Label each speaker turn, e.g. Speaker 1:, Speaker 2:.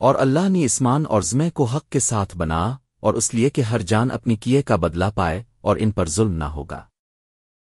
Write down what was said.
Speaker 1: اور اللہ نے اسمان اور زمے کو حق کے ساتھ بنا اور اس لیے کہ ہر جان اپنی کیے کا بدلہ پائے اور ان پر ظلم نہ ہوگا۔